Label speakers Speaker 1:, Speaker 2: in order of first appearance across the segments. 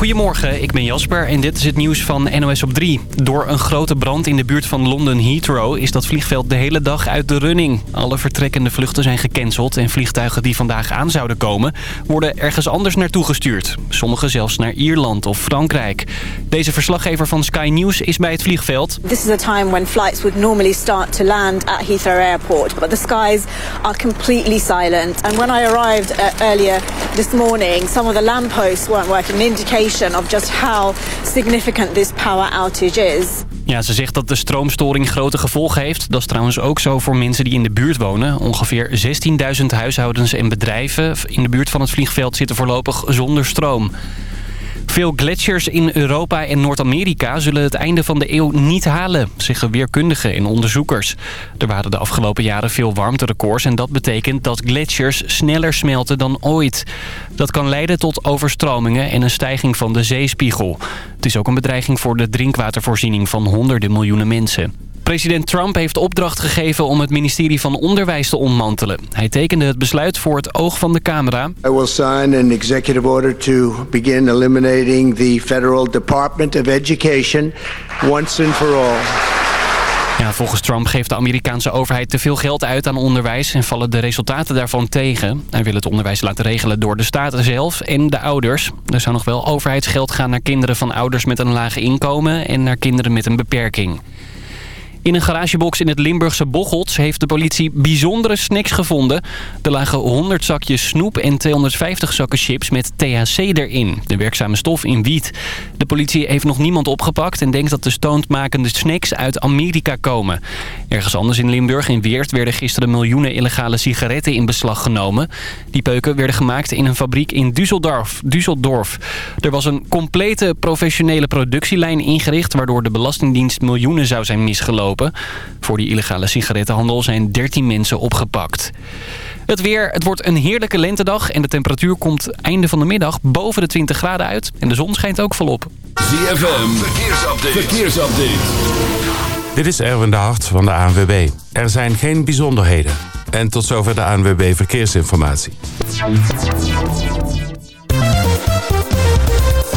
Speaker 1: Goedemorgen, ik ben Jasper en dit is het nieuws van NOS op 3. Door een grote brand in de buurt van London Heathrow is dat vliegveld de hele dag uit de running. Alle vertrekkende vluchten zijn gecanceld en vliegtuigen die vandaag aan zouden komen... worden ergens anders naartoe gestuurd. Sommige zelfs naar Ierland of Frankrijk. Deze verslaggever van Sky News is bij het vliegveld.
Speaker 2: This is a time when flights would normally start to land at Heathrow Airport, but the skies are completely silent. And when I arrived uh, earlier this morning, some of the lampposts weren't working, of just how significant this power outage is.
Speaker 1: Ja, ze zegt dat de stroomstoring grote gevolgen heeft. Dat is trouwens ook zo voor mensen die in de buurt wonen. Ongeveer 16.000 huishoudens en bedrijven in de buurt van het vliegveld zitten voorlopig zonder stroom. Veel gletsjers in Europa en Noord-Amerika zullen het einde van de eeuw niet halen, zeggen weerkundigen en onderzoekers. Er waren de afgelopen jaren veel warmterecords en dat betekent dat gletsjers sneller smelten dan ooit. Dat kan leiden tot overstromingen en een stijging van de zeespiegel. Het is ook een bedreiging voor de drinkwatervoorziening van honderden miljoenen mensen. President Trump heeft opdracht gegeven om het ministerie van Onderwijs te ontmantelen. Hij tekende het besluit voor het oog van de camera.
Speaker 3: I will sign an executive order to begin eliminating the Federal Department of Education once and for all.
Speaker 1: Ja, volgens Trump geeft de Amerikaanse overheid te veel geld uit aan onderwijs... en vallen de resultaten daarvan tegen. Hij wil het onderwijs laten regelen door de staten zelf en de ouders. Er zou nog wel overheidsgeld gaan naar kinderen van ouders met een laag inkomen... en naar kinderen met een beperking. In een garagebox in het Limburgse Bocholt heeft de politie bijzondere snacks gevonden. Er lagen 100 zakjes snoep en 250 zakken chips met THC erin. De werkzame stof in wiet. De politie heeft nog niemand opgepakt en denkt dat de stoondmakende snacks uit Amerika komen. Ergens anders in Limburg, in Weert, werden gisteren miljoenen illegale sigaretten in beslag genomen. Die peuken werden gemaakt in een fabriek in Düsseldorf. Düsseldorf. Er was een complete professionele productielijn ingericht... waardoor de Belastingdienst miljoenen zou zijn misgelopen. Voor die illegale sigarettenhandel zijn 13 mensen opgepakt. Het weer, het wordt een heerlijke lentedag en de temperatuur komt einde van de middag boven de 20 graden uit. En de zon schijnt ook volop.
Speaker 4: ZFM, verkeersupdate. verkeersupdate. Dit is Erwin de Hart van de ANWB. Er zijn geen bijzonderheden. En tot zover de ANWB Verkeersinformatie.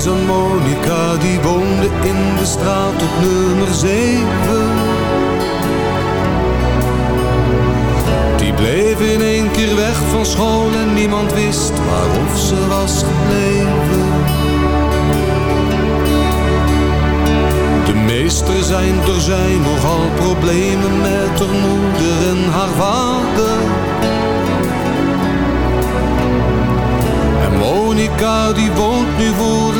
Speaker 5: en zo'n Monica die woonde in de straat op nummer 7. Die bleef in één keer weg van school en niemand wist waarof ze was gebleven. De meester zijn door zijn nogal problemen met haar moeder en haar vader. En Monica die woont nu voor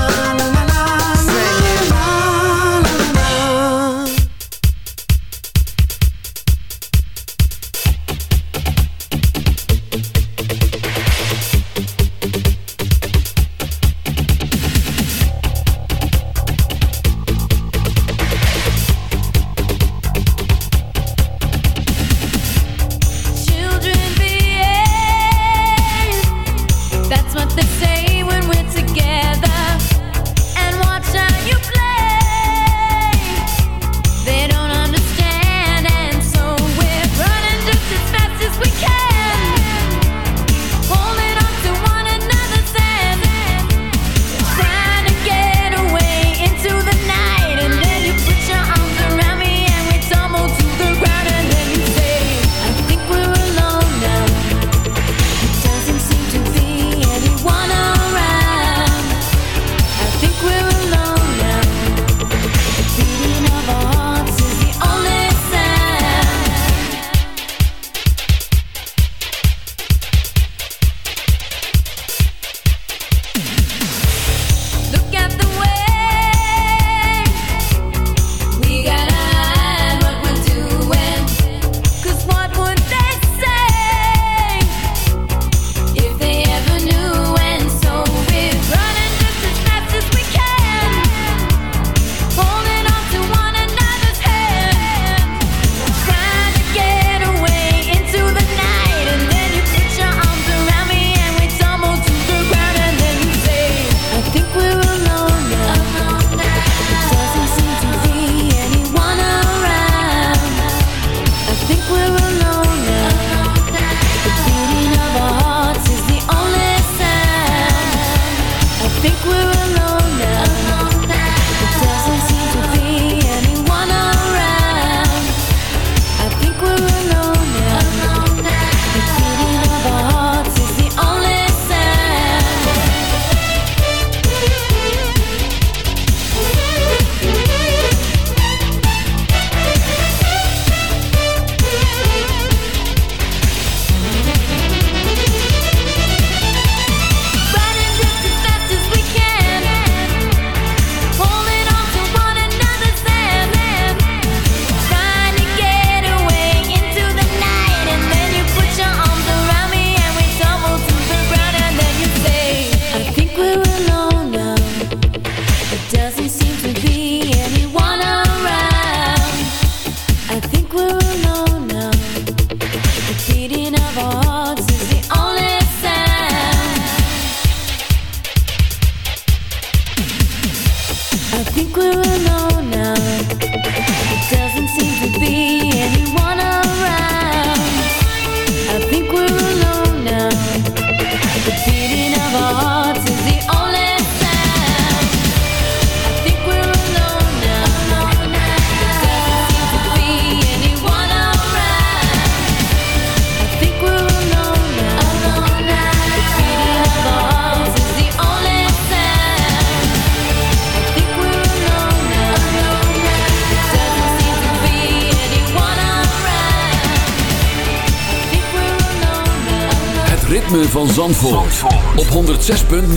Speaker 6: Zes punten.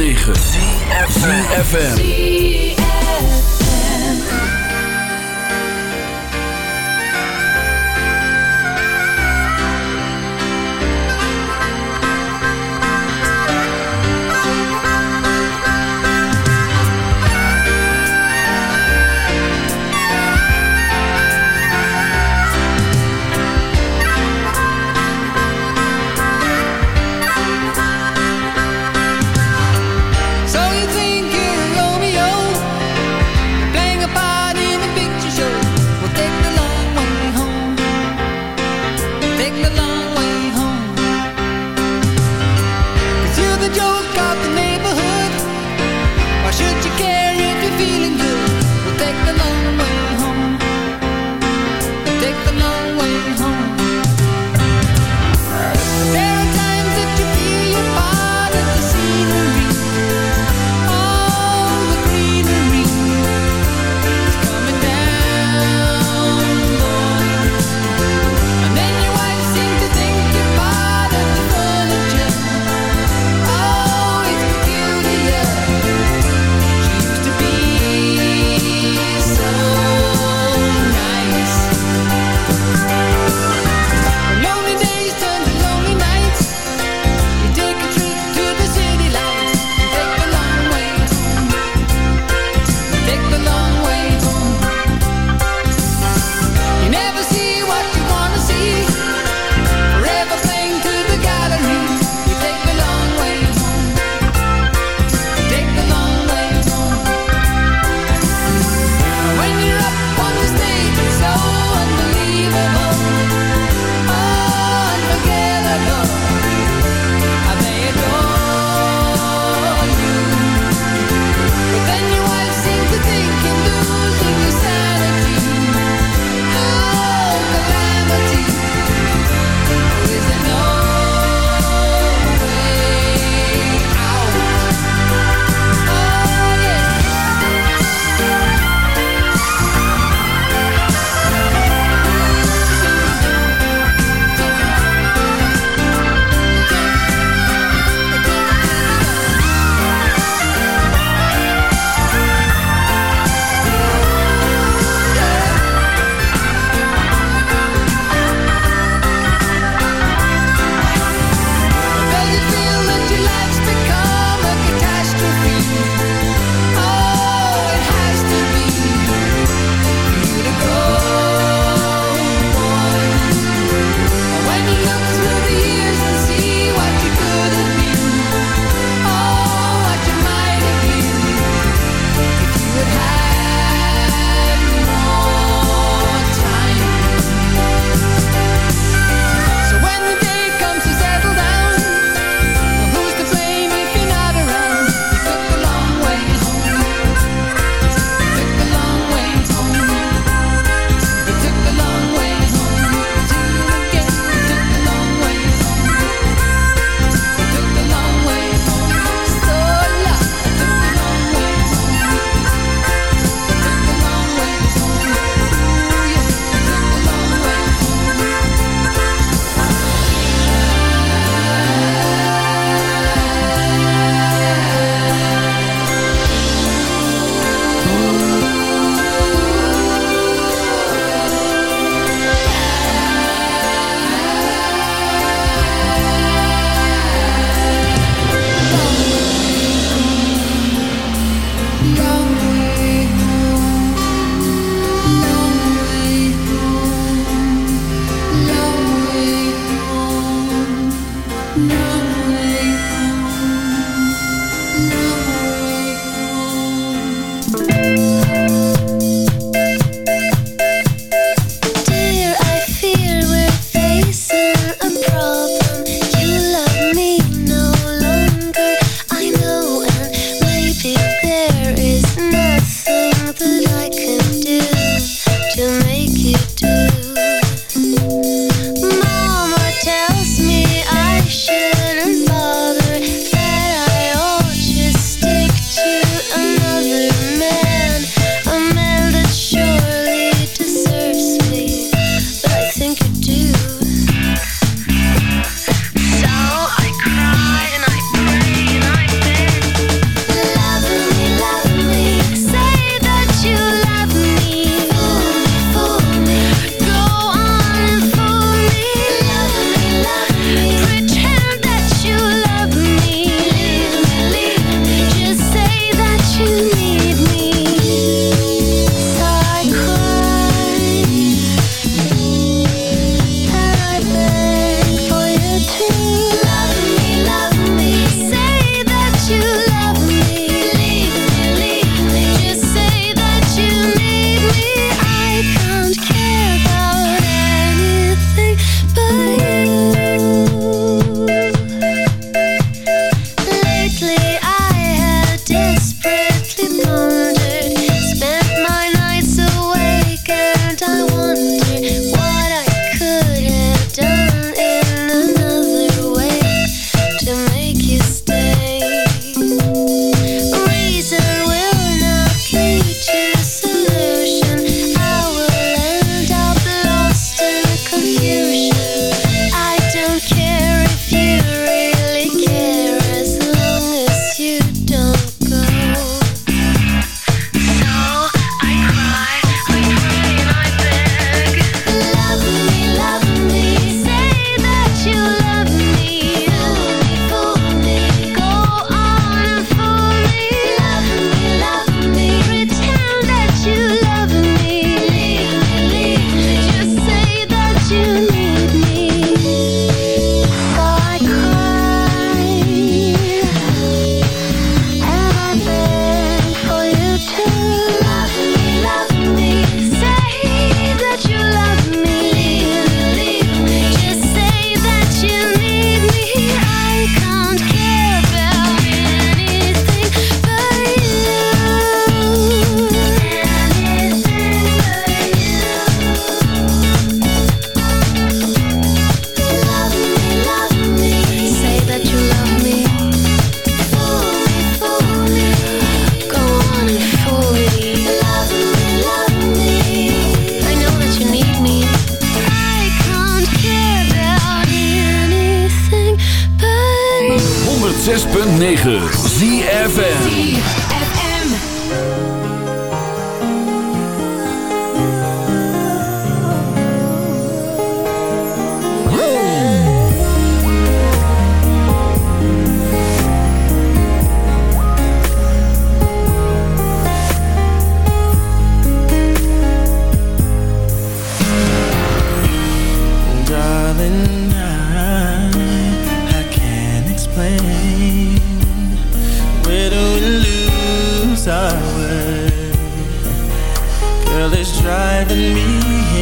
Speaker 6: driving me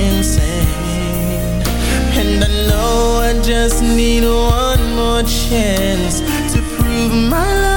Speaker 6: insane. And I know I just need one more chance To prove my love.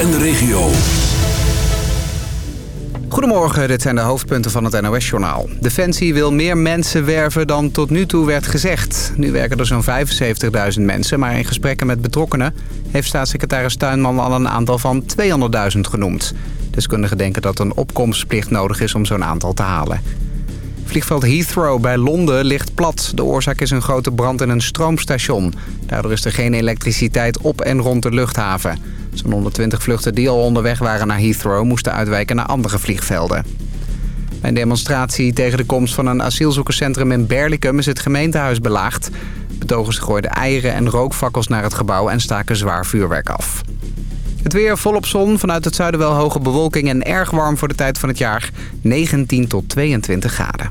Speaker 7: en de regio.
Speaker 8: Goedemorgen, dit zijn de hoofdpunten van het NOS-journaal. Defensie wil meer mensen werven dan tot nu toe werd gezegd. Nu werken er zo'n 75.000 mensen, maar in gesprekken met betrokkenen... heeft staatssecretaris Tuinman al een aantal van 200.000 genoemd. Deskundigen denken dat een opkomstplicht nodig is om zo'n aantal te halen. Vliegveld Heathrow bij Londen ligt plat. De oorzaak is een grote brand in een stroomstation. Daardoor is er geen elektriciteit op en rond de luchthaven. Zo'n 120 vluchten die al onderweg waren naar Heathrow moesten uitwijken naar andere vliegvelden. Bij een demonstratie tegen de komst van een asielzoekerscentrum in Berlicum is het gemeentehuis belaagd. Betogers gooiden eieren en rookvakkels naar het gebouw en staken zwaar vuurwerk af. Het weer volop zon, vanuit het zuiden wel hoge bewolking en erg warm voor de tijd van het jaar. 19 tot 22 graden.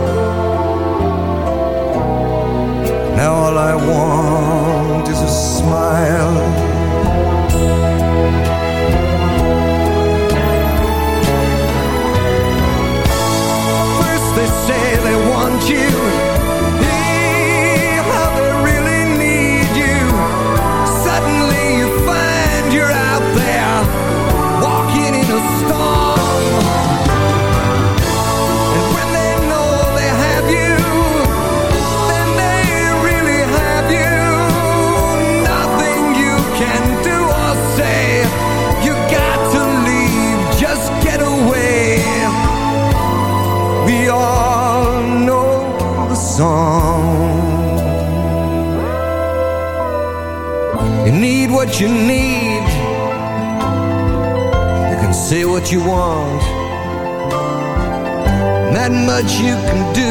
Speaker 9: Now all I want is a smile. First they say they want you much you can do.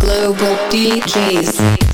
Speaker 10: Global DJs.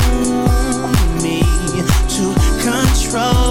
Speaker 6: control.